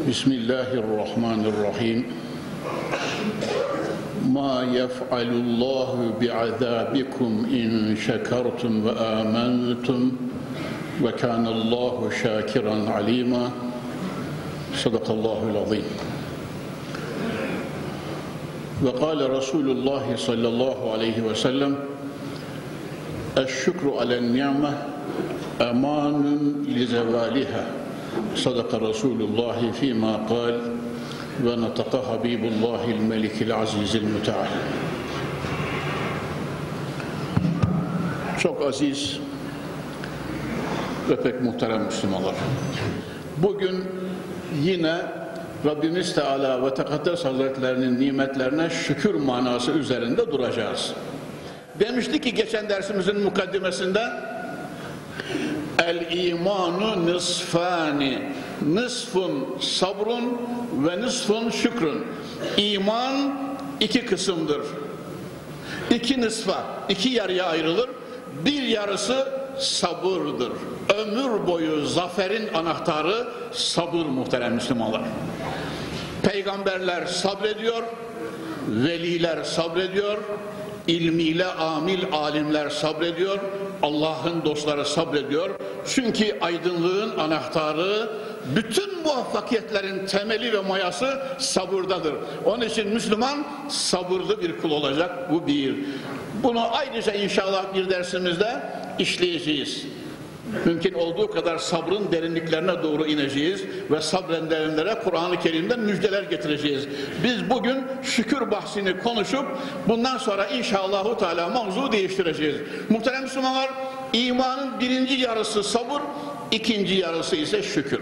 بسم الله الرحمن الرحيم ما يفعل الله بعذابكم إن شكرتم وآمنتم وكان الله شاكرا عليما صدق الله العظيم وقال رسول الله صلى الله عليه وسلم الشكر على النعمة أمان لزوالها صدق رسول الله فيما قال ونطق حبيب الله الملك العزيز المتعال Çok aziz ve pek muhterem Müslümanlar. Bugün yine Rabbimiz Teala ve Tekaddes Hazretlerinin nimetlerine şükür manası üzerinde duracağız. Demiştik ki geçen dersimizin mukaddimesinde El imanu nisfani Nisfun sabrun ve nisfun şükrün İman iki kısımdır. İki nisfa, iki yarıya ayrılır. Bir yarısı sabırdır. Ömür boyu zaferin anahtarı sabır muhterem Müslümanlar. Peygamberler sabrediyor, veliler sabrediyor, ilmiyle amil alimler sabrediyor, Allah'ın dostları sabrediyor. Çünkü aydınlığın anahtarı, bütün muvaffakiyetlerin temeli ve mayası sabırdadır. Onun için Müslüman sabırlı bir kul olacak. Bu bir. Bunu ayrıca inşallah bir dersimizde işleyeceğiz. Mümkün olduğu kadar sabrın derinliklerine doğru ineceğiz ve sabredenlere Kur'an-ı Kerim'den müjdeler getireceğiz. Biz bugün şükür bahsini konuşup bundan sonra inşallahu teala mavzu değiştireceğiz. Muhterem Müslümanlar imanın birinci yarısı sabır, ikinci yarısı ise şükür.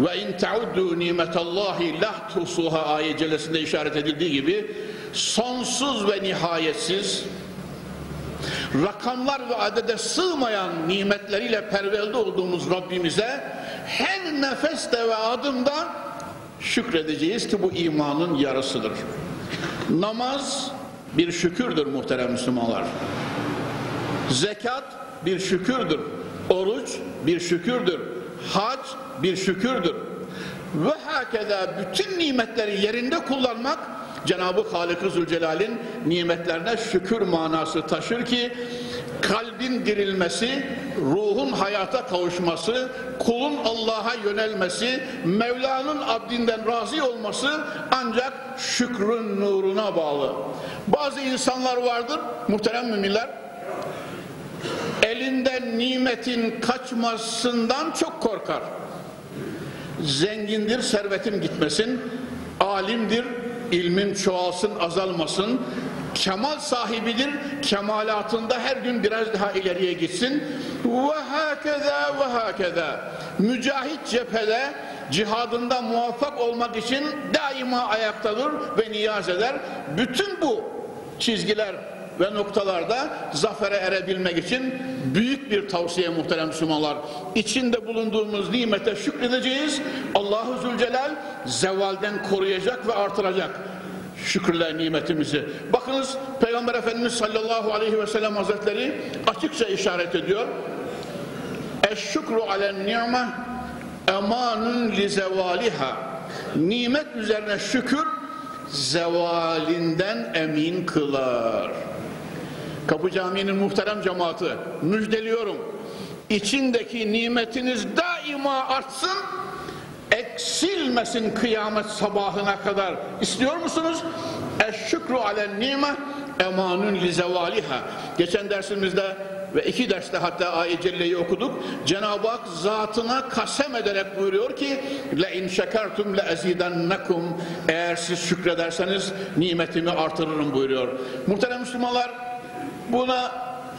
Ve in tauddu nimetallahi la tuhsuha ayet cellesinde işaret edildiği gibi sonsuz ve nihayetsiz rakamlar ve adede sığmayan nimetleriyle pervelde olduğumuz Rabbimize her nefeste ve adımda şükredeceğiz ki bu imanın yarısıdır. Namaz bir şükürdür muhterem Müslümanlar. Zekat bir şükürdür. Oruç bir şükürdür. Hac bir şükürdür. Ve hakeza bütün nimetleri yerinde kullanmak Cenab-ı Halık-ı Zülcelal'in nimetlerine şükür manası taşır ki kalbin dirilmesi, ruhun hayata kavuşması, kulun Allah'a yönelmesi, Mevla'nın abdinden razı olması ancak şükrün nuruna bağlı. Bazı insanlar vardır, muhterem müminler, elinden nimetin kaçmasından çok korkar. Zengindir, servetim gitmesin, alimdir, ilmin çoğalsın azalmasın. Kemal sahibidir. Kemalatında her gün biraz daha ileriye gitsin. Ve hakeza ve hakeza. Mücahit cephede cihadında muvaffak olmak için daima ayaktadır ve niyaz eder. Bütün bu çizgiler ve noktalarda zafere erebilmek için büyük bir tavsiye muhterem Müslümanlar. İçinde bulunduğumuz nimete şükredeceğiz. Allahu Zülcelal zevalden koruyacak ve artıracak şükürler nimetimizi. Bakınız Peygamber Efendimiz sallallahu aleyhi ve sellem hazretleri açıkça işaret ediyor. Eşşükru alen ni'me emanun li zevaliha. Nimet üzerine şükür zevalinden emin kılar. Kapı Camii'nin muhterem cemaati müjdeliyorum. İçindeki nimetiniz daima artsın, eksilmesin kıyamet sabahına kadar. İstiyor musunuz? Eşşükru alen nime emanun li zevaliha. Geçen dersimizde ve iki derste hatta ayet okuduk. Cenab-ı Hak zatına kasem ederek buyuruyor ki le in şekertum le ezidennekum eğer siz şükrederseniz nimetimi artırırım buyuruyor. Muhterem Müslümanlar buna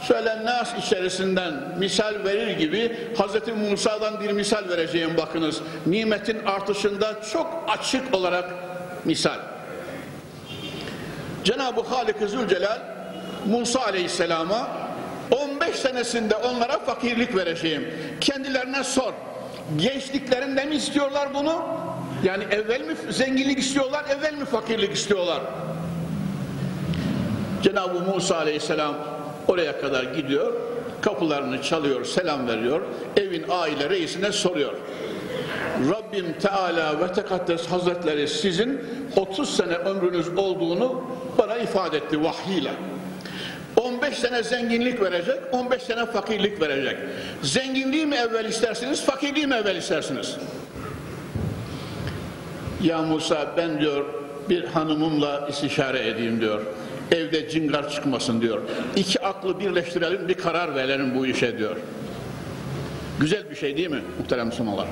şöyle nas içerisinden misal verir gibi Hz. Musa'dan bir misal vereceğim bakınız. Nimetin artışında çok açık olarak misal. Cenab-ı Halik-i Zülcelal Musa Aleyhisselam'a 15 senesinde onlara fakirlik vereceğim. Kendilerine sor. Gençliklerinde mi istiyorlar bunu? Yani evvel mi zenginlik istiyorlar, evvel mi fakirlik istiyorlar? Cenab-ı Musa Aleyhisselam oraya kadar gidiyor, kapılarını çalıyor, selam veriyor, evin aile reisine soruyor. Rabbim Teala ve Tekaddes Hazretleri sizin 30 sene ömrünüz olduğunu bana ifade etti vahyiyle. 15 sene zenginlik verecek, 15 sene fakirlik verecek. Zenginliği mi evvel istersiniz, fakirliği mi evvel istersiniz? Ya Musa ben diyor bir hanımımla istişare edeyim diyor. Evde cingar çıkmasın diyor. İki aklı birleştirelim bir karar verelim bu işe diyor. Güzel bir şey değil mi muhterem Müslümanlar?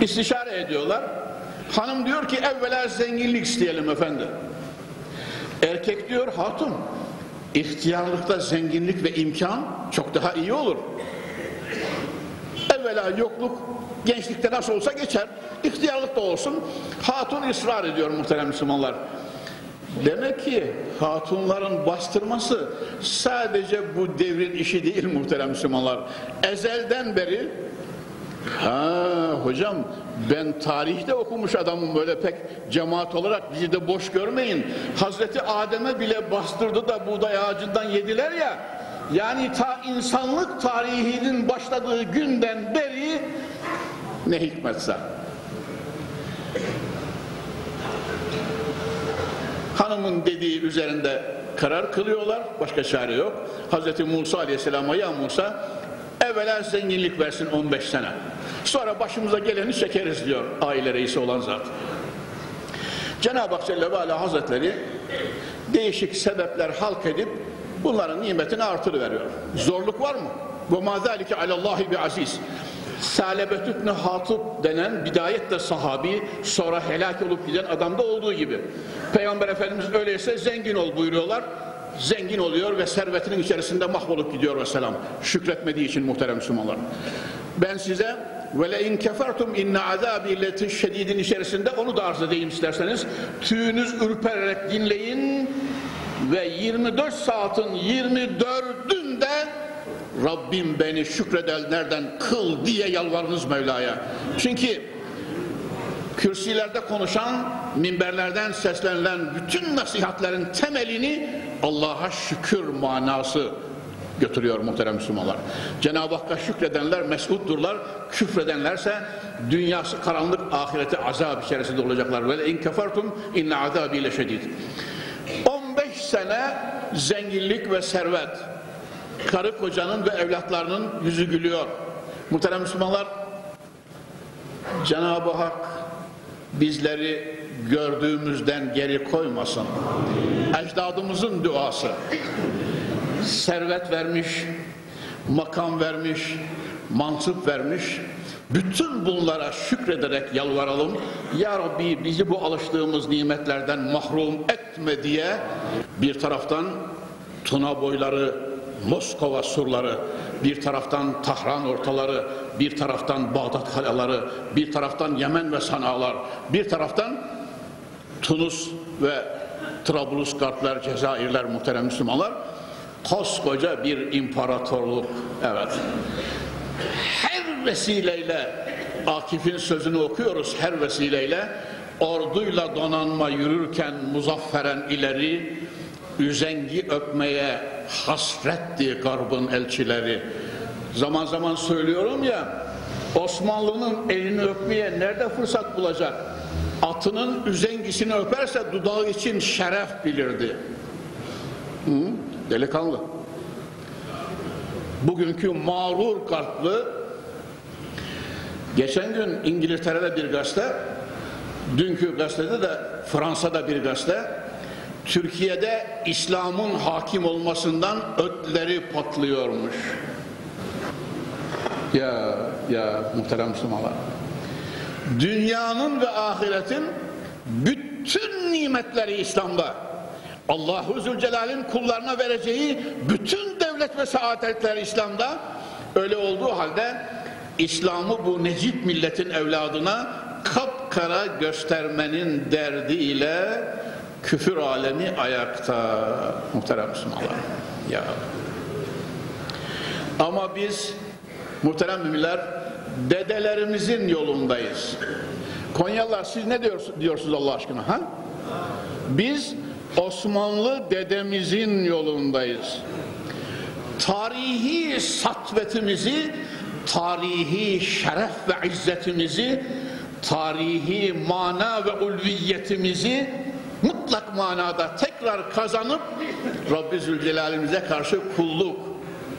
İstişare ediyorlar. Hanım diyor ki evvela zenginlik isteyelim efendi. Erkek diyor hatun ihtiyarlıkta zenginlik ve imkan çok daha iyi olur. Evvela yokluk gençlikte nasıl olsa geçer. İhtiyarlık da olsun. Hatun ısrar ediyor muhterem Müslümanlar. Demek ki hatunların bastırması sadece bu devrin işi değil muhterem Müslümanlar. Ezelden beri Ha hocam ben tarihte okumuş adamım böyle pek cemaat olarak bizi de boş görmeyin. Hazreti Adem'e bile bastırdı da buğday ağacından yediler ya. Yani ta insanlık tarihinin başladığı günden beri ne hikmetse. Hanımın dediği üzerinde karar kılıyorlar. Başka çare yok. Hazreti Musa Aleyhisselam'a ya Musa evvela zenginlik versin 15 sene. Sonra başımıza geleni çekeriz diyor aile reisi olan zat. Cenab-ı Hak Celle ve Ala Hazretleri değişik sebepler halk edip bunların nimetini artırıveriyor. Zorluk var mı? Ve ma zalike alallahi bi aziz. Salebet İbni Hatip denen bidayette sahabi sonra helak olup giden adamda olduğu gibi. Peygamber Efendimiz öyleyse zengin ol buyuruyorlar. Zengin oluyor ve servetinin içerisinde mahvolup gidiyor ve selam. Şükretmediği için muhterem Müslümanlar. Ben size in kefertum inne azabi leti şedidin içerisinde onu da arz edeyim isterseniz. Tüyünüz ürpererek dinleyin ve 24 saatin 24'ünde Rabbim beni şükredenlerden kıl diye yalvarınız Mevla'ya. Çünkü kürsilerde konuşan, minberlerden seslenilen bütün nasihatlerin temelini Allah'a şükür manası götürüyor muhterem Müslümanlar. Cenab-ı Hakk'a şükredenler mesutturlar, küfredenlerse dünyası karanlık, ahireti azap içerisinde olacaklar. Ve in kefertum inne azabi şedid. 15 sene zenginlik ve servet. Karı kocanın ve evlatlarının yüzü gülüyor. Muhterem Müslümanlar, Cenab-ı Hak bizleri gördüğümüzden geri koymasın. Ecdadımızın duası servet vermiş, makam vermiş, mansıp vermiş. Bütün bunlara şükrederek yalvaralım. Ya Rabbi bizi bu alıştığımız nimetlerden mahrum etme diye bir taraftan Tuna boyları, Moskova surları, bir taraftan Tahran ortaları, bir taraftan Bağdat kaleleri, bir taraftan Yemen ve Sanalar, bir taraftan Tunus ve Trablusgarplar, Cezayirler muhterem Müslümanlar koskoca bir imparatorluk. Evet. Her vesileyle Akif'in sözünü okuyoruz her vesileyle. Orduyla donanma yürürken muzafferen ileri üzengi öpmeye hasretti garbın elçileri. Zaman zaman söylüyorum ya Osmanlı'nın elini öpmeye nerede fırsat bulacak? Atının üzengisini öperse dudağı için şeref bilirdi. Hı? Delikanlı. Bugünkü mağrur kalpli geçen gün İngiltere'de bir gazete dünkü gazetede de Fransa'da bir gazete Türkiye'de İslam'ın hakim olmasından ötleri patlıyormuş. Ya ya muhterem Müslümanlar. Dünyanın ve ahiretin bütün nimetleri İslam'da. Allahu Zülcelal'in kullarına vereceği bütün devlet ve saadetler İslam'da öyle olduğu halde İslam'ı bu necip milletin evladına kapkara göstermenin derdiyle küfür alemi ayakta muhterem Müslümanlar. Ya. Ama biz muhterem müminler dedelerimizin yolundayız. Konyalılar siz ne diyorsunuz, diyorsunuz Allah aşkına? Ha? Biz Osmanlı dedemizin yolundayız. Tarihi satvetimizi, tarihi şeref ve izzetimizi, tarihi mana ve ulviyetimizi mutlak manada tekrar kazanıp Rabbi Zülcelal'imize karşı kulluk,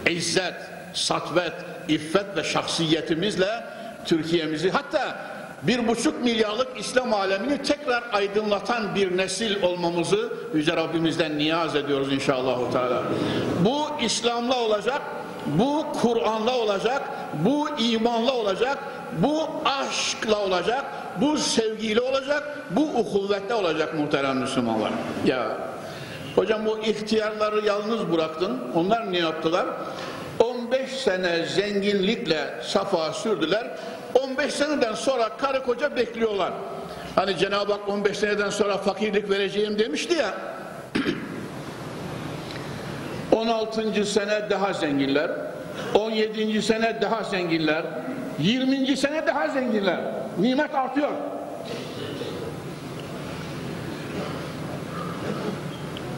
izzet, satvet, iffet ve şahsiyetimizle Türkiye'mizi hatta bir buçuk milyarlık İslam alemini tekrar aydınlatan bir nesil olmamızı Yüce Rabbimizden niyaz ediyoruz inşallah. Bu İslam'la olacak, bu Kur'an'la olacak, bu imanla olacak, bu aşkla olacak, bu sevgiyle olacak, bu uhuvvetle olacak muhterem Müslümanlar. Ya hocam bu ihtiyarları yalnız bıraktın. Onlar ne yaptılar? 15 sene zenginlikle safa sürdüler. 15 seneden sonra karı koca bekliyorlar. Hani Cenab-ı Hak 15 seneden sonra fakirlik vereceğim demişti ya. 16. sene daha zenginler. 17. sene daha zenginler. 20. sene daha zenginler. Nimet artıyor.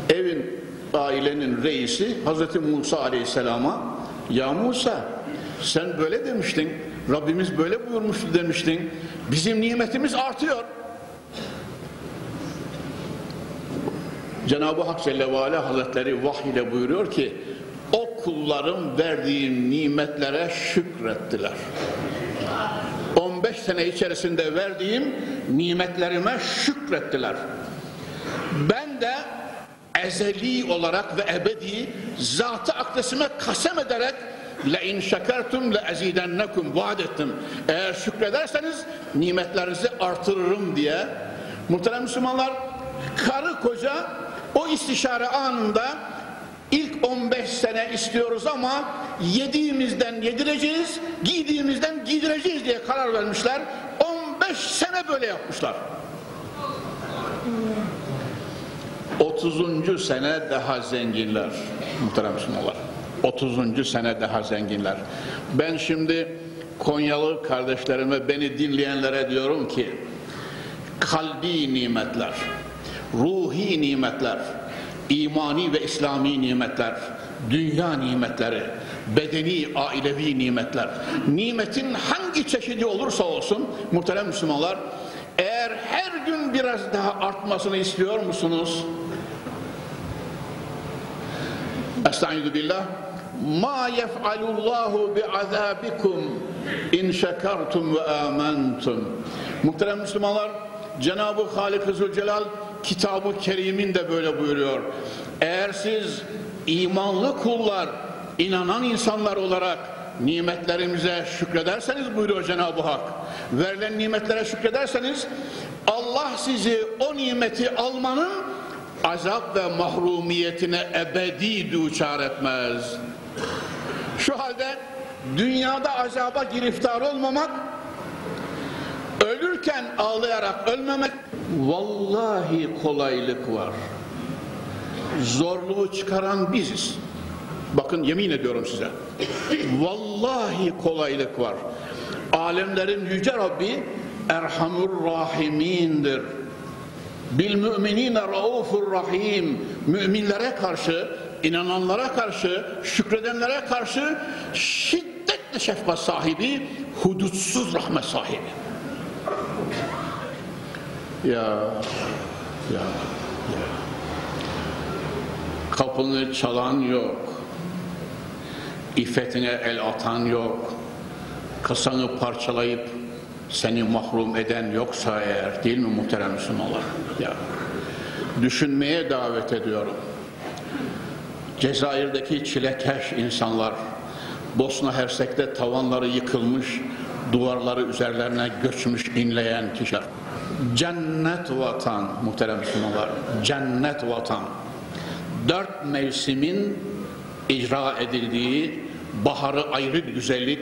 Evin, ailenin reisi Hazreti Musa Aleyhisselam'a Ya Musa sen böyle demiştin. Rabbimiz böyle buyurmuştu demiştin. Bizim nimetimiz artıyor. Cenab-ı Hak Celle ve Ala Hazretleri vahiy ile buyuruyor ki o kullarım verdiğim nimetlere şükrettiler. 15 sene içerisinde verdiğim nimetlerime şükrettiler. Ben de ezeli olarak ve ebedi zatı akdesime kasem ederek le in şekertum le ezidennekum vaat ettim. Eğer şükrederseniz nimetlerinizi artırırım diye. Muhterem Müslümanlar karı koca o istişare anında ilk 15 sene istiyoruz ama yediğimizden yedireceğiz, giydiğimizden giydireceğiz diye karar vermişler. 15 sene böyle yapmışlar. 30. sene daha zenginler muhterem Müslümanlar. 30. sene daha zenginler. Ben şimdi Konyalı kardeşlerime, beni dinleyenlere diyorum ki kalbi nimetler, ruhi nimetler, imani ve İslami nimetler, dünya nimetleri, bedeni, ailevi nimetler, nimetin hangi çeşidi olursa olsun muhterem Müslümanlar, eğer her gün biraz daha artmasını istiyor musunuz? Estaizu billah. Ma yef'alullahu bi'azabikum in şekertum ve amentum. Muhterem Müslümanlar, Cenab-ı Halik-i Zülcelal kitabı kerimin de böyle buyuruyor. Eğer siz imanlı kullar, inanan insanlar olarak nimetlerimize şükrederseniz buyuruyor Cenab-ı Hak. Verilen nimetlere şükrederseniz Allah sizi o nimeti almanın azap ve mahrumiyetine ebedi duçar etmez. Şu halde dünyada azaba giriftar olmamak, ölürken ağlayarak ölmemek vallahi kolaylık var. Zorluğu çıkaran biziz. Bakın yemin ediyorum size. Vallahi kolaylık var. Alemlerin yüce Rabbi Erhamur Rahimindir. Bil müminine raufur rahim. Müminlere karşı, inananlara karşı, şükredenlere karşı şiddetli şefkat sahibi, hudutsuz rahmet sahibi. Ya, ya, ya. Kapını çalan yok. İffetine el atan yok. Kasanı parçalayıp seni mahrum eden yoksa eğer değil mi muhterem Müslümanlar? Ya. Düşünmeye davet ediyorum. Cezayir'deki çilekeş insanlar, Bosna Hersek'te tavanları yıkılmış, duvarları üzerlerine göçmüş inleyen kişiler. Cennet vatan muhterem Müslümanlar, cennet vatan. dört mevsimin icra edildiği, baharı ayrı bir güzellik,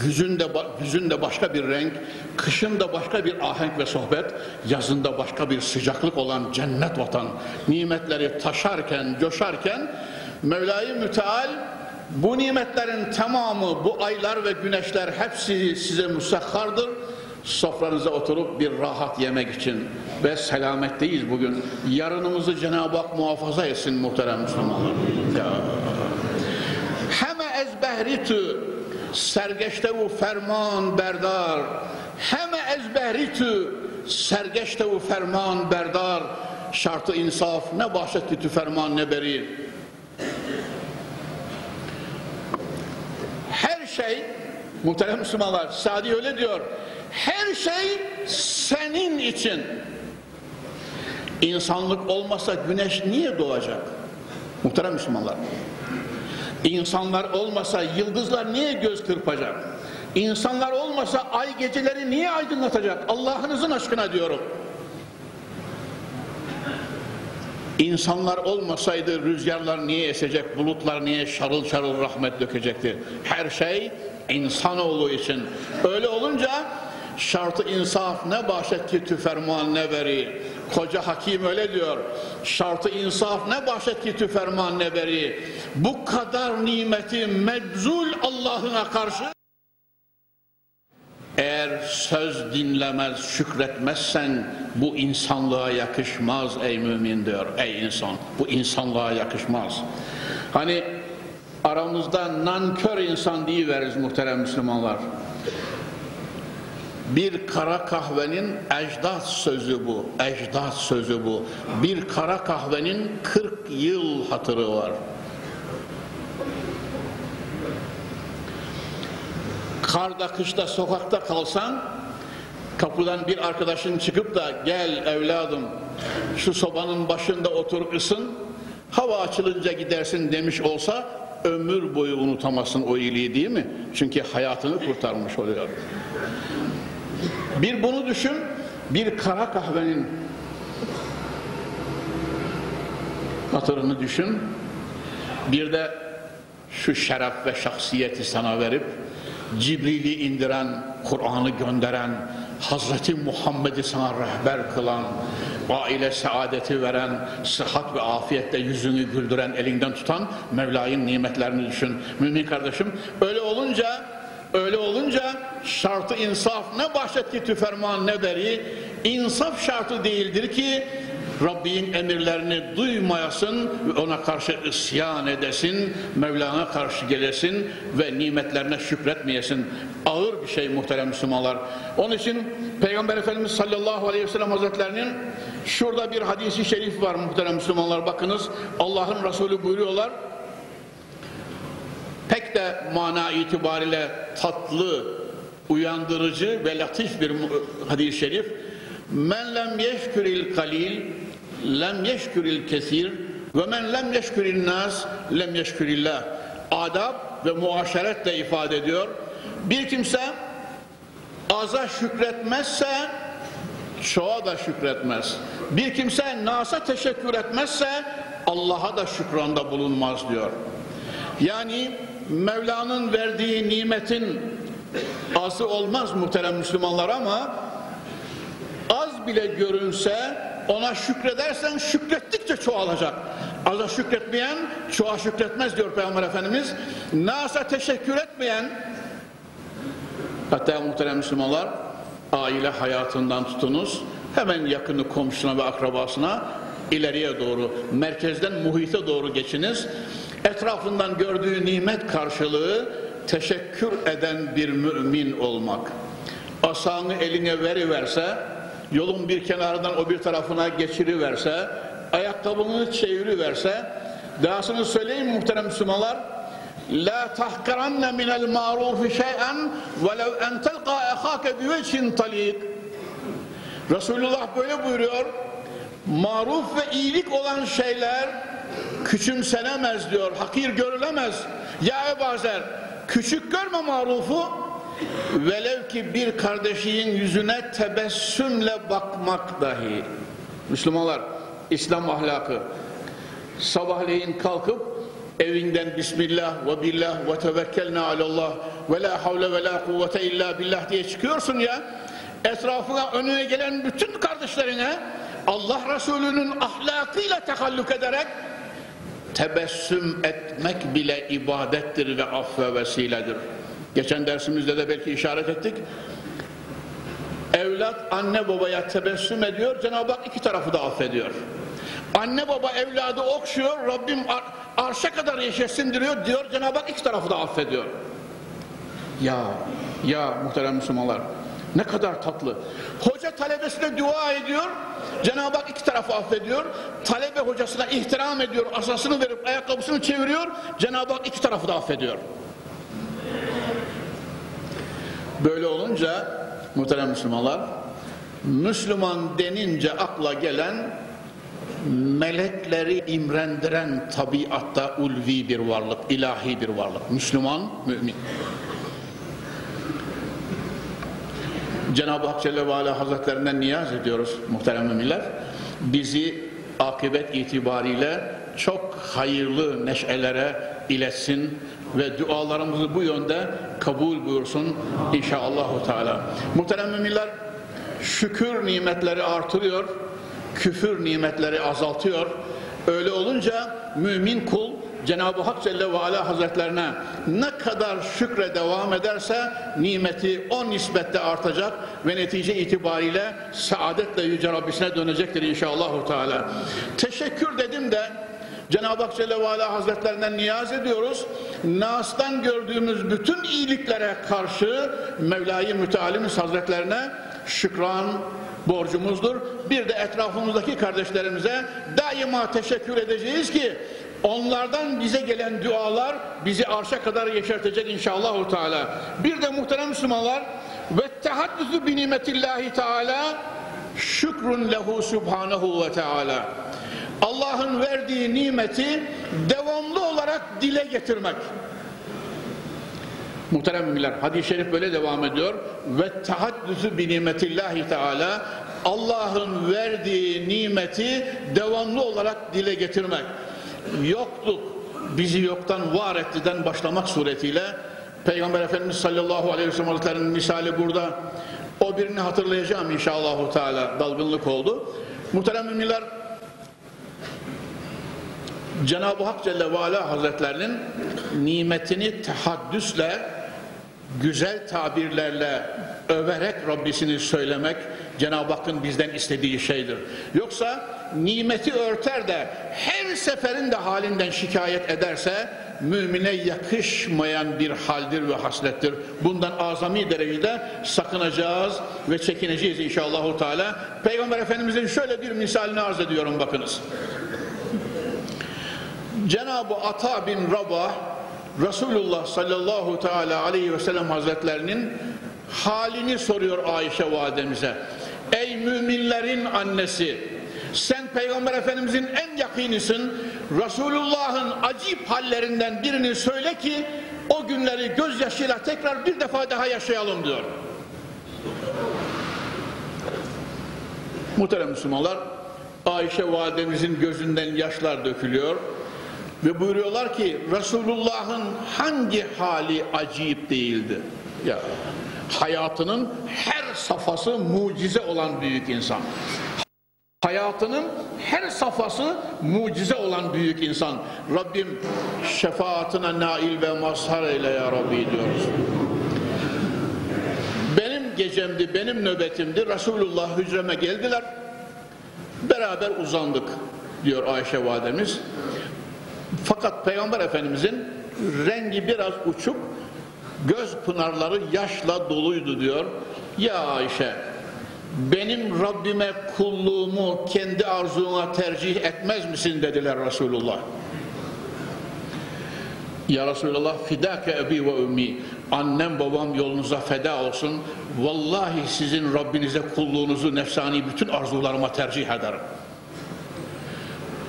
güzün de, güzün de başka bir renk, kışın da başka bir ahenk ve sohbet, yazında başka bir sıcaklık olan cennet vatan, nimetleri taşarken, coşarken, Mevla-i Müteal bu nimetlerin tamamı, bu aylar ve güneşler hepsi size musakkardır. Sofranıza oturup bir rahat yemek için ve selametteyiz bugün. Yarınımızı Cenab-ı Hak muhafaza etsin muhterem Müslümanlar. Heme ezbehritü sergeçtevu ferman berdar. Heme ezbehritü sergeçtevu ferman berdar. Şartı insaf ne bahşetti tü ferman ne beri. Her şey muhterem Müslümanlar Sadi öyle diyor. Her şey senin için. İnsanlık olmasa güneş niye doğacak? Muhterem Müslümanlar. İnsanlar olmasa yıldızlar niye göz kırpacak? İnsanlar olmasa ay geceleri niye aydınlatacak? Allah'ınızın aşkına diyorum. İnsanlar olmasaydı rüzgarlar niye esecek, bulutlar niye şarıl şarıl rahmet dökecekti? Her şey insanoğlu için. Öyle olunca şartı insaf ne bahşetti tüferman ne veri. Koca hakim öyle diyor. Şartı insaf ne bahşetti tüferman ne veri. Bu kadar nimeti meczul Allah'ına karşı eğer söz dinlemez, şükretmezsen bu insanlığa yakışmaz ey mümin diyor. Ey insan, bu insanlığa yakışmaz. Hani aramızda nankör insan veririz muhterem Müslümanlar. Bir kara kahvenin ecdat sözü bu, ecdat sözü bu. Bir kara kahvenin 40 yıl hatırı var. Karda kışta sokakta kalsan kapıdan bir arkadaşın çıkıp da gel evladım şu sobanın başında otur ısın hava açılınca gidersin demiş olsa ömür boyu unutamazsın o iyiliği değil mi? Çünkü hayatını kurtarmış oluyor. Bir bunu düşün, bir kara kahvenin hatırını düşün, bir de şu şeref ve şahsiyeti sana verip Cibril'i indiren, Kur'an'ı gönderen, Hazreti Muhammed'i sana rehber kılan, aile saadeti veren, sıhhat ve afiyetle yüzünü güldüren, elinden tutan Mevla'nın nimetlerini düşün. Mümin kardeşim, öyle olunca Öyle olunca şartı insaf ne bahşetti tüferman ne beri insaf şartı değildir ki Rabbin emirlerini duymayasın ve ona karşı isyan edesin, Mevlana karşı gelesin ve nimetlerine şükretmeyesin. Ağır bir şey muhterem Müslümanlar. Onun için Peygamber Efendimiz sallallahu aleyhi ve sellem hazretlerinin şurada bir hadisi şerif var muhterem Müslümanlar. Bakınız Allah'ın Resulü buyuruyorlar. Pek de mana itibariyle tatlı, uyandırıcı ve latif bir hadis-i şerif. Men lem yeşküril kalil lem yeşküril kesir ve men lem yeşküril nas lem yeşkürillah. Adab ve muaşeretle ifade ediyor. Bir kimse aza şükretmezse çoğa da şükretmez. Bir kimse nasa teşekkür etmezse Allah'a da şükranda bulunmaz diyor. Yani Mevla'nın verdiği nimetin azı olmaz muhterem Müslümanlar ama az bile görünse ona şükredersen şükrettikçe çoğalacak. Aza şükretmeyen çoğa şükretmez diyor Peygamber Efendimiz. Nasa teşekkür etmeyen hatta muhterem Müslümanlar aile hayatından tutunuz hemen yakını komşuna ve akrabasına ileriye doğru merkezden muhite doğru geçiniz. Etrafından gördüğü nimet karşılığı teşekkür eden bir mümin olmak. Asanı eline veriverse yolun bir kenarından o bir tarafına geçiriverse, ayakkabını çeviriverse, dahasını söyleyeyim muhterem Müslümanlar, La tahkiranne minel marufi şey'en velev en telqa ehake bivechin talik. Resulullah böyle buyuruyor. Maruf ve iyilik olan şeyler küçümsenemez diyor, hakir görülemez. Ya Ebu küçük görme marufu, velev ki bir kardeşinin yüzüne tebessümle bakmak dahi Müslümanlar İslam ahlakı sabahleyin kalkıp evinden Bismillah ve billah ve tevekkelna alallah ve la havle ve la kuvvete illa billah diye çıkıyorsun ya etrafına önüne gelen bütün kardeşlerine Allah Resulü'nün ahlakıyla tekallük ederek tebessüm etmek bile ibadettir ve affe vesiledir. Geçen dersimizde de belki işaret ettik. Evlat anne babaya tebessüm ediyor, Cenab-ı Hak iki tarafı da affediyor. Anne baba evladı okşuyor, Rabbim ar arşa kadar yeşersin diyor, diyor Cenab-ı Hak iki tarafı da affediyor. Ya, ya muhterem Müslümanlar, ne kadar tatlı. Hoca talebesine dua ediyor, Cenab-ı Hak iki tarafı affediyor. Talebe hocasına ihtiram ediyor, asasını verip ayakkabısını çeviriyor, Cenab-ı Hak iki tarafı da affediyor. Böyle olunca muhterem Müslümanlar, Müslüman denince akla gelen melekleri imrendiren tabiatta ulvi bir varlık, ilahi bir varlık. Müslüman, mümin. Cenab-ı Hak Celle ve Ala Hazretlerinden niyaz ediyoruz muhterem müminler. Bizi akıbet itibariyle çok hayırlı neşelere iletsin ve dualarımızı bu yönde kabul buyursun inşallah Teala. Muhterem müminler şükür nimetleri artırıyor, küfür nimetleri azaltıyor. Öyle olunca mümin kul Cenab-ı Hak Celle ve Ala Hazretlerine ne kadar şükre devam ederse nimeti o nispette artacak ve netice itibariyle saadetle Yüce Rabbisine dönecektir inşallah Teala. Teşekkür dedim de Cenab-ı Hak Celle ve Ala Hazretlerinden niyaz ediyoruz. Nas'tan gördüğümüz bütün iyiliklere karşı Mevla-i Mütealimiz Hazretlerine şükran borcumuzdur. Bir de etrafımızdaki kardeşlerimize daima teşekkür edeceğiz ki onlardan bize gelen dualar bizi arşa kadar yeşertecek inşallah Teala. Bir de muhterem Müslümanlar ve tehaddüsü bi nimetillahi Teala şükrün lehu subhanahu ve teala. Allah'ın verdiği nimeti devamlı olarak dile getirmek. Muhterem müminler hadis-i şerif böyle devam ediyor. Ve tahaddüsü bi nimetillahi teala Allah'ın verdiği nimeti devamlı olarak dile getirmek. Yokluk bizi yoktan var ettiden başlamak suretiyle Peygamber Efendimiz sallallahu aleyhi ve sellem Hazretleri'nin misali burada. O birini hatırlayacağım inşallah Teala dalgınlık oldu. Muhterem müminler Cenab-ı Hak Celle ve Ala Hazretlerinin nimetini tehaddüsle güzel tabirlerle överek Rabbisini söylemek Cenab-ı Hakk'ın bizden istediği şeydir. Yoksa nimeti örter de her seferinde halinden şikayet ederse mümine yakışmayan bir haldir ve haslettir. Bundan azami derecede sakınacağız ve çekineceğiz inşallah Teala. Peygamber Efendimizin şöyle bir misalini arz ediyorum bakınız. Cenab-ı Ata bin Rabah Resulullah sallallahu teala aleyhi ve sellem hazretlerinin halini soruyor Ayşe validemize. Ey müminlerin annesi sen Peygamber Efendimizin en yakinisin. Resulullah'ın acip hallerinden birini söyle ki o günleri gözyaşıyla tekrar bir defa daha yaşayalım diyor. Muhterem Müslümanlar Ayşe validemizin gözünden yaşlar dökülüyor. Ve buyuruyorlar ki Resulullah'ın hangi hali acayip değildi? Ya hayatının her safhası mucize olan büyük insan. Hayatının her safhası mucize olan büyük insan. Rabbim şefaatine nail ve mazhar eyle ya Rabbi diyoruz. Benim gecemdi, benim nöbetimdi. Resulullah hücreme geldiler. Beraber uzandık diyor Ayşe validemiz. Fakat Peygamber Efendimizin rengi biraz uçuk, göz pınarları yaşla doluydu diyor. Ya Ayşe, benim Rabbime kulluğumu kendi arzuna tercih etmez misin dediler Resulullah. Ya Resulallah fidâke ebi ve ümmi annem babam yolunuza feda olsun vallahi sizin Rabbinize kulluğunuzu nefsani bütün arzularıma tercih ederim.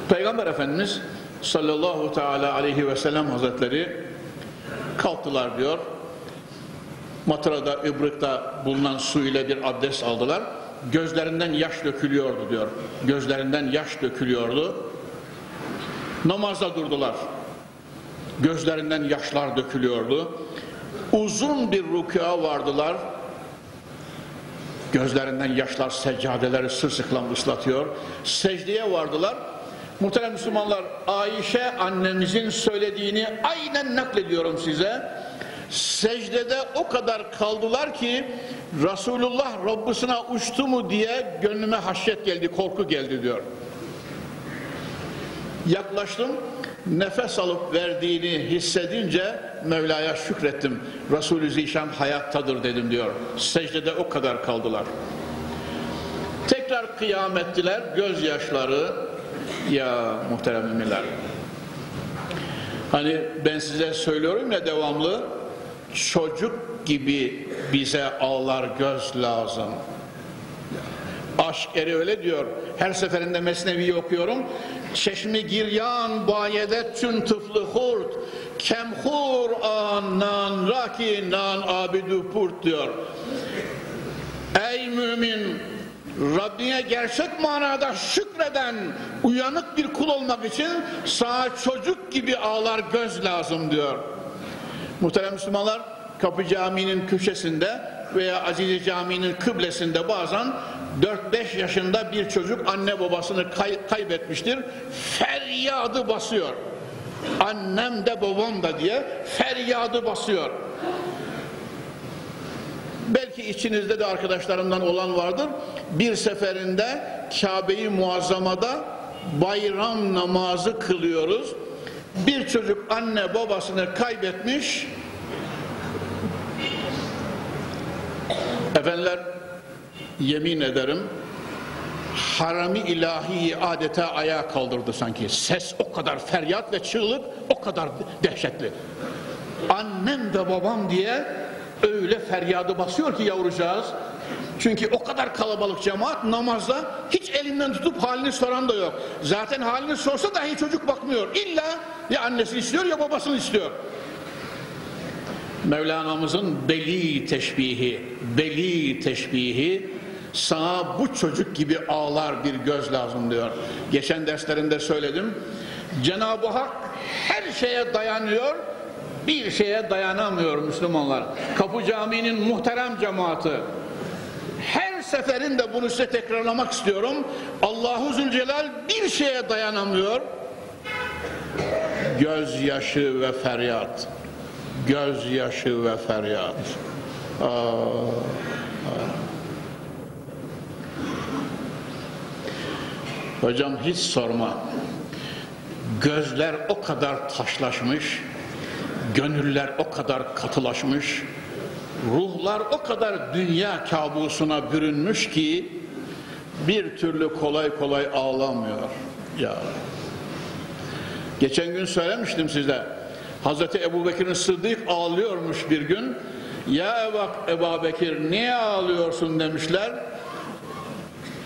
Peygamber Efendimiz sallallahu teala aleyhi ve sellem hazretleri kalktılar diyor. Matrada, İbrık'ta bulunan su ile bir abdest aldılar. Gözlerinden yaş dökülüyordu diyor. Gözlerinden yaş dökülüyordu. Namazda durdular. Gözlerinden yaşlar dökülüyordu. Uzun bir rükûa vardılar. Gözlerinden yaşlar seccadeleri sırsıklam ıslatıyor. Secdeye vardılar. Muhterem Müslümanlar, Ayşe annemizin söylediğini aynen naklediyorum size. Secdede o kadar kaldılar ki Resulullah Rabbisine uçtu mu diye gönlüme haşyet geldi, korku geldi diyor. Yaklaştım, nefes alıp verdiğini hissedince Mevla'ya şükrettim. Resulü Zişan hayattadır dedim diyor. Secdede o kadar kaldılar. Tekrar kıyam ettiler, gözyaşları ya muhterem müminler. Hani ben size söylüyorum ya devamlı çocuk gibi bize ağlar göz lazım. Aşk eri öyle diyor. Her seferinde Mesnevi'yi okuyorum. Çeşmi giryan bayedetçün tıflı hurt kemhur anan rakinan abidu purt diyor. Ey mümin Rabbine gerçek manada şükreden uyanık bir kul olmak için sana çocuk gibi ağlar göz lazım diyor. Muhterem Müslümanlar Kapı Camii'nin köşesinde veya Azize Camii'nin kıblesinde bazen 4-5 yaşında bir çocuk anne babasını kay kaybetmiştir. Feryadı basıyor. Annem de babam da diye feryadı basıyor. Belki içinizde de arkadaşlarımdan olan vardır. Bir seferinde Kabe-i Muazzama'da bayram namazı kılıyoruz. Bir çocuk anne babasını kaybetmiş. Efendiler yemin ederim harami ilahi adeta ayağa kaldırdı sanki. Ses o kadar feryat ve çığlık o kadar dehşetli. Annem ve babam diye öyle feryadı basıyor ki yavrucağız. Çünkü o kadar kalabalık cemaat namazda hiç elinden tutup halini soran da yok. Zaten halini sorsa dahi çocuk bakmıyor. İlla ya annesi istiyor ya babasını istiyor. Mevlana'mızın beli teşbihi, beli teşbihi sana bu çocuk gibi ağlar bir göz lazım diyor. Geçen derslerinde söyledim. Cenab-ı Hak her şeye dayanıyor, bir şeye dayanamıyor Müslümanlar. Kapı Camii'nin muhterem cemaati. Her seferinde bunu size tekrarlamak istiyorum. Allahu Zülcelal bir şeye dayanamıyor. Gözyaşı ve feryat. Gözyaşı ve feryat. Aa. Hocam hiç sorma. Gözler o kadar taşlaşmış, gönüller o kadar katılaşmış, ruhlar o kadar dünya kabusuna bürünmüş ki bir türlü kolay kolay ağlamıyor. Ya. Geçen gün söylemiştim size. Hazreti Ebu Bekir'in Sıddık ağlıyormuş bir gün. Ya Ebu Bekir niye ağlıyorsun demişler.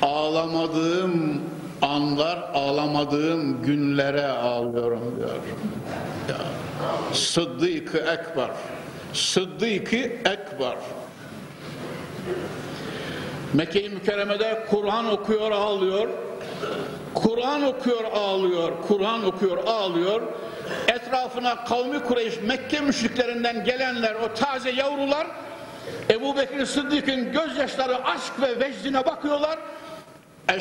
Ağlamadığım anlar, ağlamadığım günlere ağlıyorum diyor. Ya. Sıddık-ı Ekber. Sıddık-ı Ekber. Mekke-i Mükerreme'de Kur'an okuyor ağlıyor. Kur'an okuyor ağlıyor. Kur'an okuyor ağlıyor. Etrafına kavmi Kureyş Mekke müşriklerinden gelenler o taze yavrular Ebu Bekir Sıddık'ın gözyaşları aşk ve vecdine bakıyorlar. En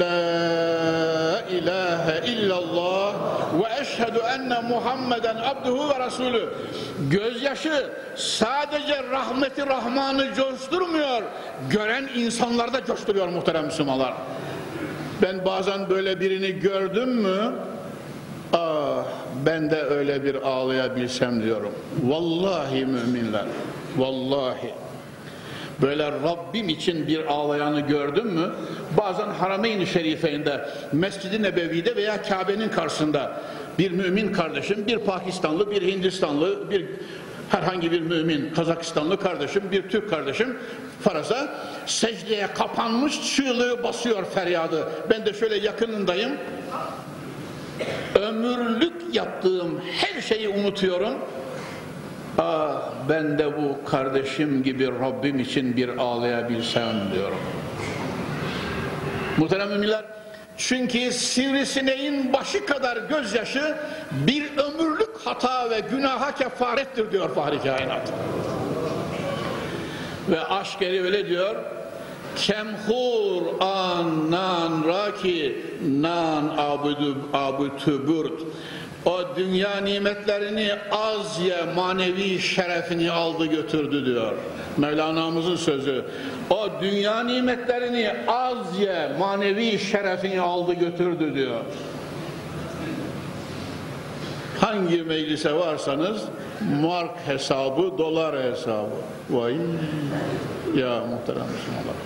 la ilahe illallah ve eşhedü enne Muhammeden abduhu ve rasulü. Gözyaşı sadece rahmeti Rahman'ı coşturmuyor, gören insanlarda coşturuyor muhterem Müslümanlar. Ben bazen böyle birini gördüm mü, ah ben de öyle bir ağlayabilsem diyorum. Vallahi müminler, vallahi. Böyle Rabbim için bir ağlayanı gördün mü? Bazen Harameyn-i Şerife'inde, Mescid-i Nebevi'de veya Kabe'nin karşısında bir mümin kardeşim, bir Pakistanlı, bir Hindistanlı, bir herhangi bir mümin, Kazakistanlı kardeşim, bir Türk kardeşim faraza secdeye kapanmış çığlığı basıyor feryadı. Ben de şöyle yakınındayım. Ömürlük yaptığım her şeyi unutuyorum. Ah ben de bu kardeşim gibi Rabbim için bir ağlayabilsem diyorum. Muhterem müminler Çünkü sivrisineğin başı kadar gözyaşı bir ömürlük hata ve günaha kefarettir diyor Fahri Kainat. Ve aşk eri öyle diyor. Kemhur an nan raki nan abudu abutuburt. O dünya nimetlerini az ye manevi şerefini aldı götürdü diyor. Mevlana'mızın sözü. O dünya nimetlerini az ye manevi şerefini aldı götürdü diyor. Hangi meclise varsanız mark hesabı, dolar hesabı. Vay ya muhterem Müslümanlar.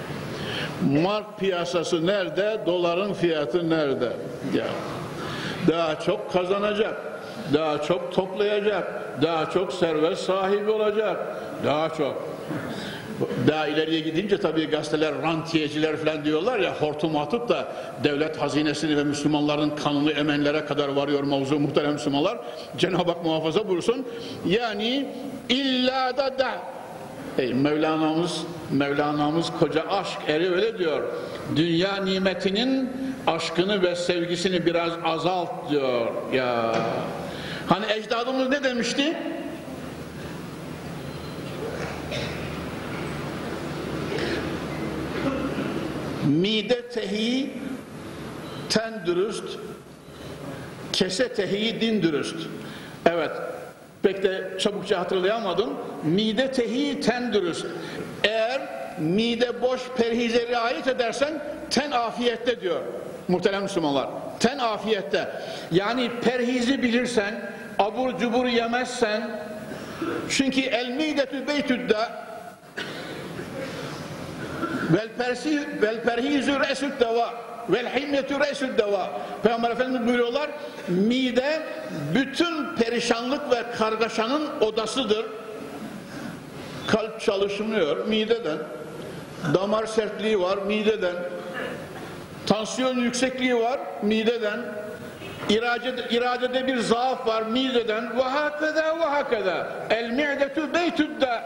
Mark piyasası nerede, doların fiyatı nerede? Ya daha çok kazanacak, daha çok toplayacak, daha çok servet sahibi olacak, daha çok. Daha ileriye gidince tabii gazeteler rantiyeciler falan diyorlar ya hortum atıp da devlet hazinesini ve Müslümanların kanını emenlere kadar varıyor mevzu muhterem Müslümanlar. Cenab-ı Hak muhafaza buyursun. Yani illa da da Ey Mevlana'mız, Mevlana'mız koca aşk eri öyle diyor. Dünya nimetinin aşkını ve sevgisini biraz azalt diyor. Ya Hani ecdadımız ne demişti? Mide tehi ten dürüst, kese tehi din dürüst. Evet, pek de çabukça hatırlayamadım. Mide tehi ten dürüst. Eğer mide boş perhize riayet edersen ten afiyette diyor muhterem Müslümanlar. Ten afiyette. Yani perhizi bilirsen, abur cubur yemezsen, çünkü el midetü beytüdde vel persi vel perhizu resud deva vel himmetu resud deva. Peygamber Efendimiz buyuruyorlar mide bütün perişanlık ve kargaşanın odasıdır. Kalp çalışmıyor mideden. Damar sertliği var mideden. Tansiyon yüksekliği var mideden. İradede, iradede bir zaaf var mideden. Ve hakeda ve hakeda. El mi'detu beytüdde.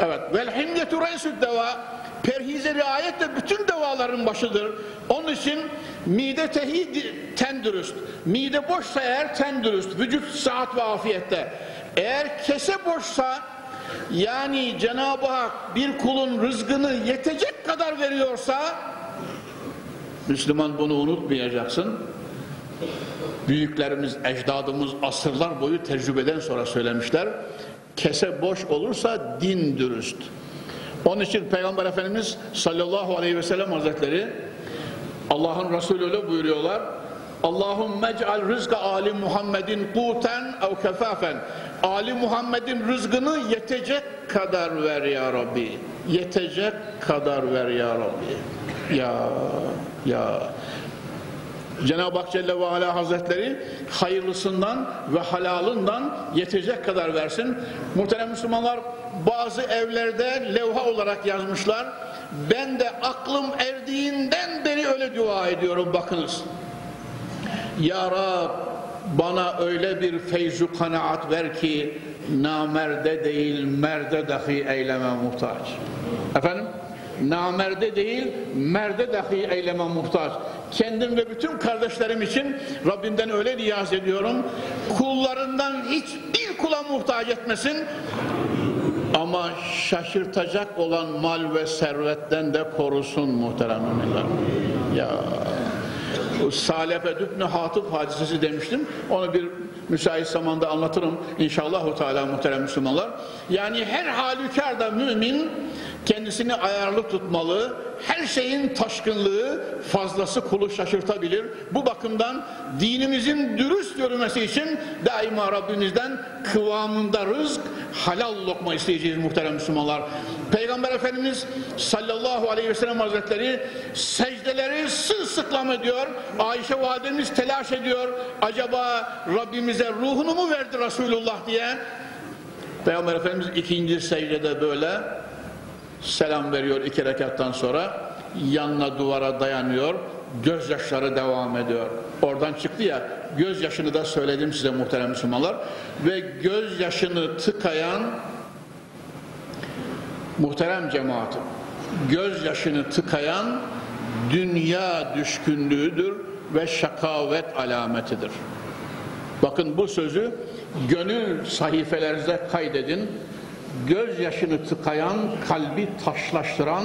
Evet. Vel himyetu reisüd deva. Perhize riayet de bütün devaların başıdır. Onun için mide tehi ten dürüst. Mide boşsa eğer ten dürüst. Vücut saat ve afiyette. Eğer kese boşsa yani Cenab-ı Hak bir kulun rızkını yetecek kadar veriyorsa Müslüman bunu unutmayacaksın. Büyüklerimiz, ecdadımız asırlar boyu tecrübeden sonra söylemişler. Kese boş olursa din dürüst. Onun için Peygamber Efendimiz sallallahu aleyhi ve sellem hazretleri Allah'ın Resulü öyle buyuruyorlar. Allahümme ec'al rızka Ali Muhammedin kuten ev kefafen. Ali Muhammed'in rızkını yetecek kadar ver ya Rabbi. Yetecek kadar ver ya Rabbi. Ya ya Cenab-ı Hak Celle ve Ala Hazretleri hayırlısından ve halalından yetecek kadar versin. Muhterem Müslümanlar bazı evlerde levha olarak yazmışlar. Ben de aklım erdiğinden beri öyle dua ediyorum bakınız. Ya Rab bana öyle bir feyzu kanaat ver ki namerde değil merde dahi eyleme muhtaç. Efendim? namerde değil merde dahi eyleme muhtaç. Kendim ve bütün kardeşlerim için Rabbimden öyle niyaz ediyorum. Kullarından hiçbir kula muhtaç etmesin. Ama şaşırtacak olan mal ve servetten de korusun muhterem. Ya Salefe Dübnü Hatip hadisesi demiştim. Onu bir müsait zamanda anlatırım inşallah Teala muhterem Müslümanlar. Yani her halükarda mümin kendisini ayarlı tutmalı. Her şeyin taşkınlığı fazlası kulu şaşırtabilir. Bu bakımdan dinimizin dürüst yürümesi için daima Rabbimizden kıvamında rızk, halal lokma isteyeceğiz muhterem Müslümanlar. Peygamber Efendimiz sallallahu aleyhi ve sellem hazretleri secdeleri sırılsıklam ediyor. Ayşe validemiz telaş ediyor. Acaba Rabbimize ruhunu mu verdi Resulullah diye. Peygamber Efendimiz ikinci secdede böyle selam veriyor iki rekattan sonra yanına duvara dayanıyor gözyaşları devam ediyor oradan çıktı ya gözyaşını da söyledim size muhterem Müslümanlar ve gözyaşını tıkayan muhterem cemaatim gözyaşını tıkayan dünya düşkünlüğüdür ve şakavet alametidir. Bakın bu sözü gönül sahifelerinize kaydedin. Gözyaşını tıkayan, kalbi taşlaştıran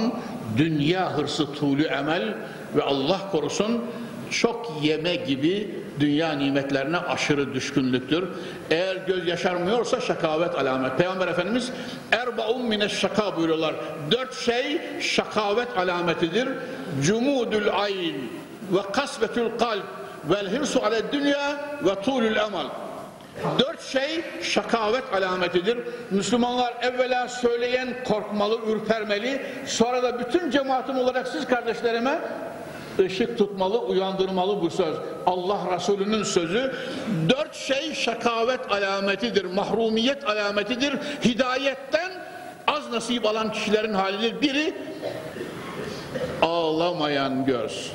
dünya hırsı tuğlu emel ve Allah korusun çok yeme gibi dünya nimetlerine aşırı düşkünlüktür. Eğer göz yaşarmıyorsa şakavet alamet. Peygamber Efendimiz erbaun mine şaka buyuruyorlar. Dört şey şakavet alametidir. Cumudul ayn ve kasvetül kalp vel hirsu ale dünya ve tulul emal. Dört şey şakavet alametidir. Müslümanlar evvela söyleyen korkmalı, ürpermeli. Sonra da bütün cemaatim olarak siz kardeşlerime ışık tutmalı, uyandırmalı bu söz. Allah Resulü'nün sözü. Dört şey şakavet alametidir, mahrumiyet alametidir. Hidayetten az nasip alan kişilerin halidir. Biri ağlamayan göz.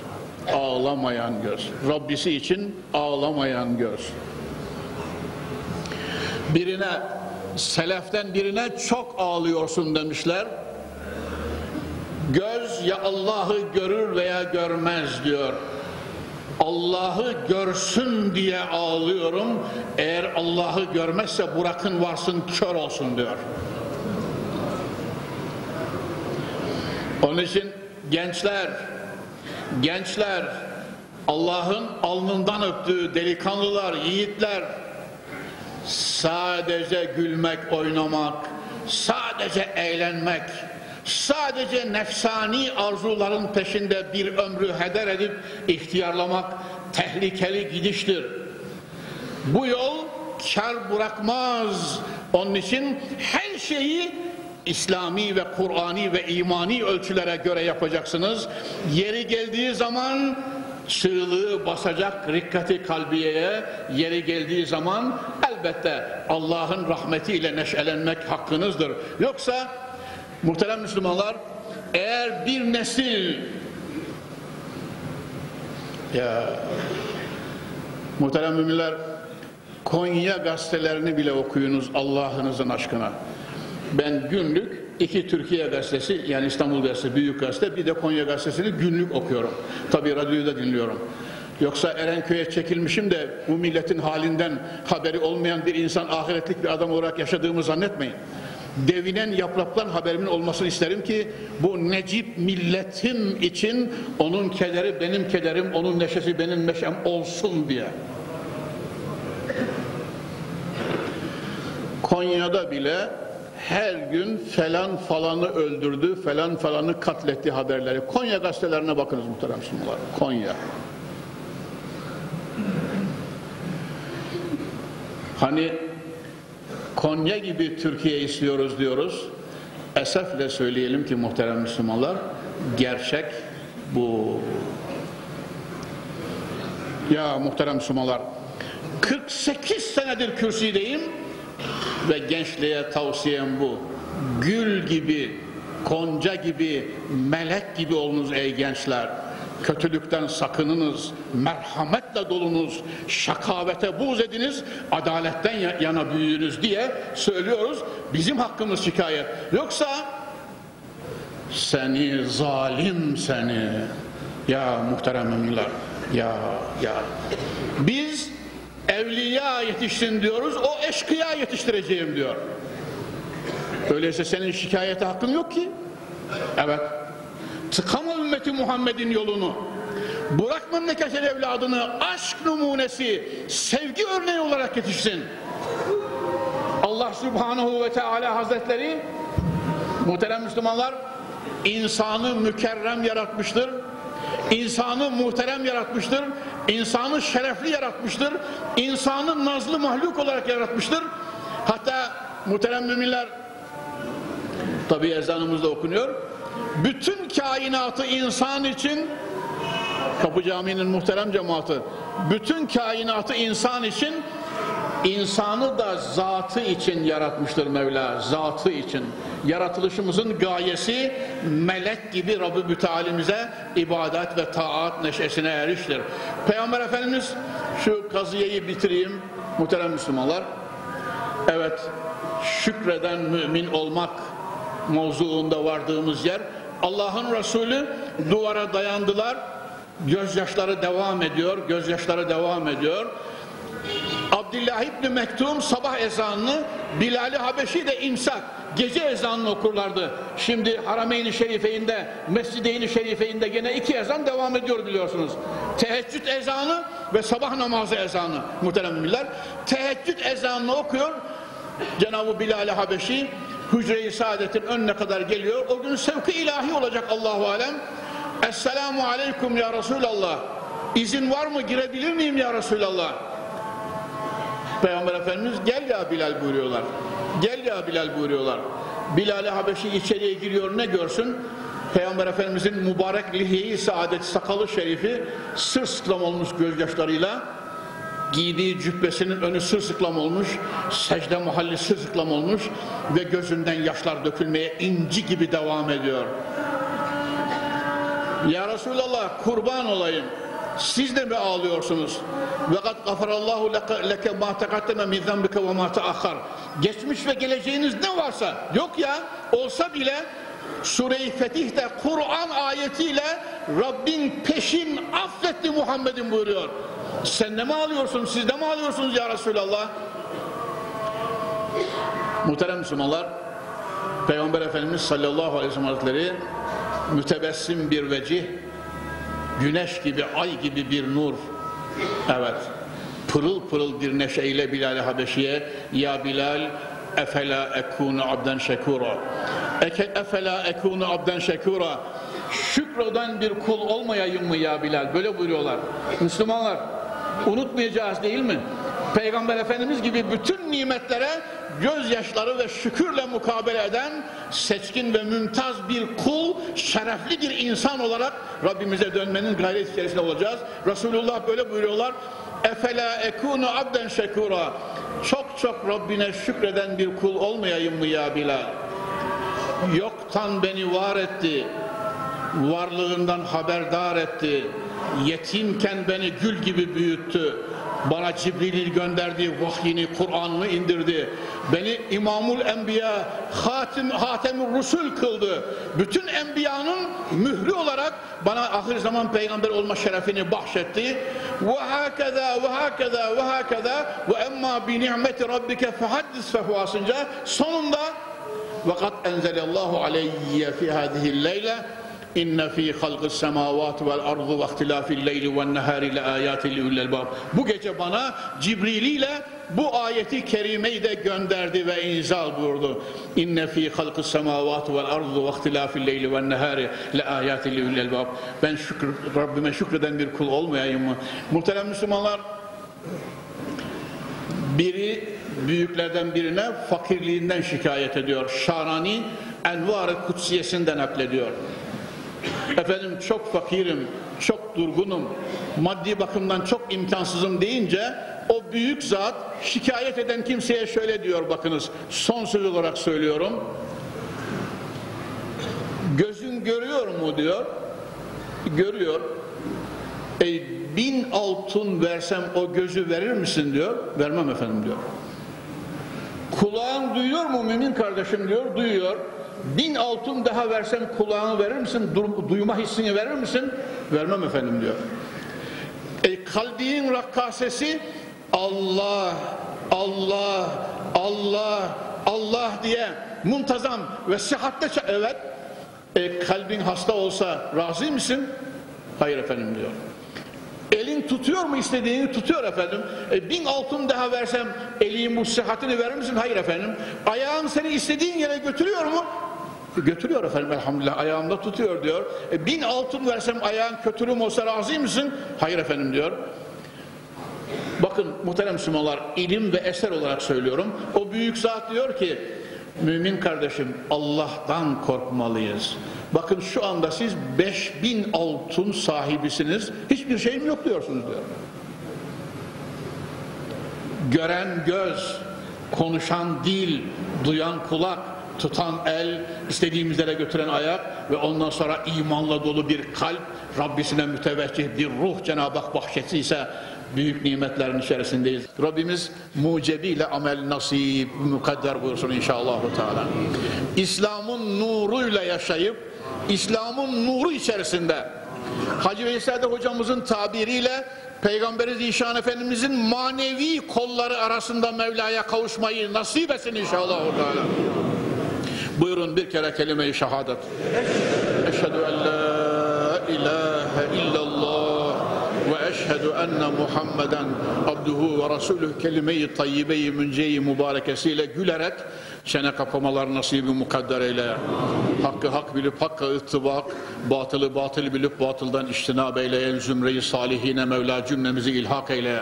Ağlamayan göz. Rabbisi için ağlamayan göz. Birine, seleften birine çok ağlıyorsun demişler. Göz ya Allah'ı görür veya görmez diyor. Allah'ı görsün diye ağlıyorum. Eğer Allah'ı görmezse bırakın varsın kör olsun diyor. Onun için gençler, gençler, Allah'ın alnından öptüğü delikanlılar, yiğitler sadece gülmek, oynamak, sadece eğlenmek, sadece nefsani arzuların peşinde bir ömrü heder edip ihtiyarlamak tehlikeli gidiştir. Bu yol kar bırakmaz. Onun için her şeyi İslami ve Kur'ani ve imani ölçülere göre yapacaksınız. Yeri geldiği zaman çığlığı basacak rikkati kalbiyeye yeri geldiği zaman elbette Allah'ın rahmetiyle neşelenmek hakkınızdır. Yoksa muhterem Müslümanlar eğer bir nesil ya muhterem müminler Konya gazetelerini bile okuyunuz Allah'ınızın aşkına. Ben günlük iki Türkiye gazetesi yani İstanbul gazetesi büyük gazete bir de Konya gazetesini günlük okuyorum. Tabi radyoyu da dinliyorum. Yoksa Erenköy'e çekilmişim de bu milletin halinden haberi olmayan bir insan ahiretlik bir adam olarak yaşadığımı zannetmeyin. Devinen yapraklar haberimin olmasını isterim ki bu necip milletim için onun kederi benim kederim, onun neşesi benim neşem olsun diye. Konya'da bile her gün falan falanı öldürdü, falan falanı katletti haberleri. Konya gazetelerine bakınız muhterem sunumlar. Konya. Hani Konya gibi Türkiye istiyoruz diyoruz. Esefle söyleyelim ki muhterem Müslümanlar, gerçek bu. Ya muhterem Müslümanlar, 48 senedir kürsüdeyim ve gençliğe tavsiyem bu. Gül gibi, konca gibi, melek gibi olunuz ey gençler. Kötülükten sakınınız, merhametle dolunuz, şakavete buğz ediniz, adaletten yana büyüyünüz diye söylüyoruz. Bizim hakkımız şikayet. Yoksa seni zalim seni. Ya muhterem ya ya. Biz evliya yetişsin diyoruz o eşkıya yetiştireceğim diyor. Öyleyse senin şikayete hakkın yok ki. Evet tıkama ümmeti Muhammed'in yolunu bırak memleketin evladını aşk numunesi sevgi örneği olarak yetişsin. Allah Subhanahu ve Teala Hazretleri muhterem Müslümanlar insanı mükerrem yaratmıştır insanı muhterem yaratmıştır insanı şerefli yaratmıştır insanı nazlı mahluk olarak yaratmıştır. Hatta muhterem müminler tabi ezanımızda okunuyor bütün kainatı insan için Kapı Camii'nin muhterem cemaati bütün kainatı insan için insanı da zatı için yaratmıştır Mevla zatı için. Yaratılışımızın gayesi melek gibi Rabbi Mütealimize ibadet ve taat neşesine eriştir. Peygamber Efendimiz şu kazıyeyi bitireyim muhterem Müslümanlar. Evet şükreden mümin olmak mevzuunda vardığımız yer Allah'ın Resulü duvara dayandılar. Gözyaşları devam ediyor, gözyaşları devam ediyor. Abdullah İbni Mektum sabah ezanını, Bilal-i Habeşi de imsak, gece ezanını okurlardı. Şimdi Harameyn-i Şerife'inde, Mescid-i Şerife'inde gene iki ezan devam ediyor biliyorsunuz. Teheccüd ezanı ve sabah namazı ezanı muhterem müminler. Teheccüd ezanını okuyor, Cenab-ı Bilal-i Habeşi Hücre-i Saadet'in önüne kadar geliyor. O gün sevki ilahi olacak Allahu Alem. Esselamu Aleyküm ya Resulallah. İzin var mı girebilir miyim ya Resulallah? Peygamber Efendimiz gel ya Bilal buyuruyorlar. Gel ya Bilal buyuruyorlar. Bilal-i Habeşi içeriye giriyor ne görsün? Peygamber Efendimizin mübarek lihiyi saadet sakalı şerifi sırsıklam olmuş gözyaşlarıyla giydiği cübbesinin önü sırsıklam olmuş, secde mahalli sırsıklam olmuş ve gözünden yaşlar dökülmeye inci gibi devam ediyor. Ya Resulallah kurban olayım. Siz de mi ağlıyorsunuz? Ve kad gafarallahu leke ma tekaddeme min zembike ve ma teahhar. Geçmiş ve geleceğiniz ne varsa yok ya olsa bile Sure-i Fetih'te Kur'an ayetiyle Rabbin peşin affetti Muhammed'in buyuruyor. Sen de mi ağlıyorsun? Siz de mi ağlıyorsunuz ya Resulallah? Muhterem Müslümanlar Peygamber Efendimiz sallallahu aleyhi ve sellem Hazretleri mütebessim bir vecih güneş gibi, ay gibi bir nur. Evet pırıl pırıl bir neşeyle Bilal-i Habeşi'ye ya Bilal efela ekunu abden şekura Eke, efela ekunu abden şekura şükreden bir kul olmayayım mı ya Bilal? Böyle buyuruyorlar. Müslümanlar unutmayacağız değil mi Peygamber Efendimiz gibi bütün nimetlere gözyaşları ve şükürle mukabele eden seçkin ve mümtaz bir kul, şerefli bir insan olarak Rabbimize dönmenin gayret içerisinde olacağız. Resulullah böyle buyuruyorlar. Efela ekunu abden şekura. Çok çok Rabbine şükreden bir kul olmayayım mı ya Bilal? Yoktan beni var etti. Varlığından haberdar etti. Yetimken beni gül gibi büyüttü bana Cibril'in gönderdiği vahyini, Kur'an'ını indirdi. Beni İmamul Enbiya, Hatim, Hatemur Rusul kıldı. Bütün enbiyanın mührü olarak bana ahir zaman peygamber olma şerefini bahşetti. Ve hakeza ve hakeza ve hakeza ve emma bi ni'meti rabbike fehaddis fehuasınca sonunda ve kat enzelallahu aleyye fi hadihi leyle İnne fi halqis semavati vel ardı ve ihtilafil leyli ven nehari le ayatin li albab. Bu gece bana Cibril ile bu ayeti kerimeyi de gönderdi ve inzal buyurdu. İnne fi halqis semavati vel ardı ve ihtilafil leyli ven nehari le ayatin li albab. Ben şükür Rabbime şükreden bir kul olmayayım mı? Muhterem Müslümanlar biri büyüklerden birine fakirliğinden şikayet ediyor. Şarani Envar-ı Kutsiyesi'nden naklediyor. Efendim çok fakirim, çok durgunum, maddi bakımdan çok imkansızım deyince o büyük zat şikayet eden kimseye şöyle diyor bakınız son söz olarak söylüyorum. Gözün görüyor mu diyor. Görüyor. E, bin altın versem o gözü verir misin diyor. Vermem efendim diyor. Kulağın duyuyor mu mümin kardeşim diyor. Duyuyor bin altın daha versem kulağını verir misin? Duyma hissini verir misin? Vermem efendim diyor. E, kalbin rakkasesi Allah, Allah, Allah, Allah diye muntazam ve sıhhatle evet e, kalbin hasta olsa razı mısın? Hayır efendim diyor. Elin tutuyor mu istediğini? Tutuyor efendim. E, bin altın daha versem elin bu sıhhatini verir misin? Hayır efendim. Ayağın seni istediğin yere götürüyor mu? Götürüyor efendim elhamdülillah ayağımda tutuyor diyor. E, bin altın versem ayağın kötülüğüm olsa razı mısın? Hayır efendim diyor. Bakın muhterem Müslümanlar ilim ve eser olarak söylüyorum. O büyük zat diyor ki mümin kardeşim Allah'tan korkmalıyız. Bakın şu anda siz 5000 altın sahibisiniz. Hiçbir şeyim yok diyorsunuz diyor. Gören göz, konuşan dil, duyan kulak, tutan el, istediğimiz yere götüren ayak ve ondan sonra imanla dolu bir kalp, Rabbisine müteveccih bir ruh Cenab-ı Hak bahşeti ise büyük nimetlerin içerisindeyiz. Rabbimiz mucebiyle amel nasip mukadder buyursun inşallah. Teala. İslam'ın nuruyla yaşayıp İslam'ın nuru içerisinde. Hacı Veysel hocamızın tabiriyle Peygamberi Zişan Efendimizin manevi kolları arasında Mevla'ya kavuşmayı nasip etsin inşallah. Teala. Buyurun bir kere kelime-i şehadet. Eşhedü en la ilahe illallah ve eşhedü enne Muhammeden abduhu ve resulüh kelime-i tayyibe-i münce-i mübarekesiyle gülerek çene kapamalar nasibi mukadder eyle. Hakkı hak bilip hakka ıttibak, batılı batıl bilip batıldan iştinab eyleyen zümreyi salihine Mevla cümlemizi ilhak eyle.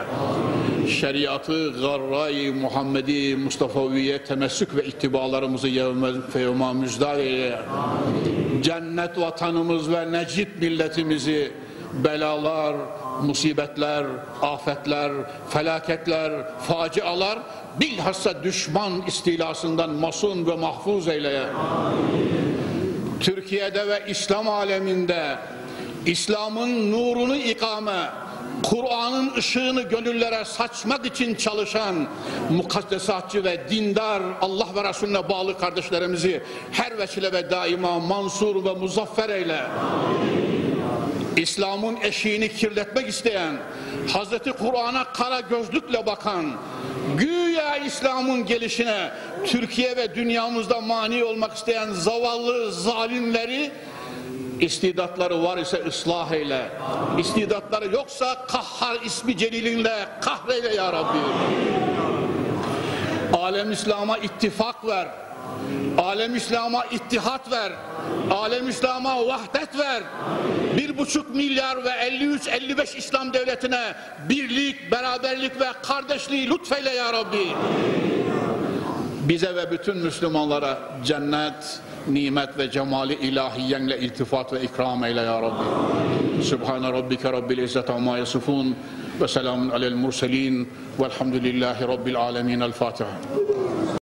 Şeriatı garray Muhammedi Mustafa'viye temessük ve ittibalarımızı yevme feyuma müjdat eyle. Cennet vatanımız ve necip milletimizi belalar, musibetler, afetler, felaketler, facialar bilhassa düşman istilasından masun ve mahfuz eyleye. Türkiye'de ve İslam aleminde İslam'ın nurunu ikame, Kur'an'ın ışığını gönüllere saçmak için çalışan mukaddesatçı ve dindar Allah ve Resulüne bağlı kardeşlerimizi her vesile ve daima mansur ve muzaffer eyle. İslam'ın eşiğini kirletmek isteyen, Hazreti Kur'an'a kara gözlükle bakan, güya İslam'ın gelişine Türkiye ve dünyamızda mani olmak isteyen zavallı zalimleri istidatları var ise ıslah eyle. İstidatları yoksa kahhar ismi celilinle kahreyle ya Rabbi. Alem İslam'a ittifak ver. Alem İslam'a ittihat ver. Alem İslam'a vahdet ver. Bir buçuk milyar ve 53-55 İslam devletine birlik, beraberlik ve kardeşliği lütfeyle ya Rabbi. Bize ve bütün Müslümanlara cennet, nimet ve cemali ilahiyenle iltifat ve ikram eyle ya Rabbi. Sübhane Rabbike Rabbil İzzet amma yasifun ve selamun alel murselin velhamdülillahi Rabbil alemin. El Fatiha.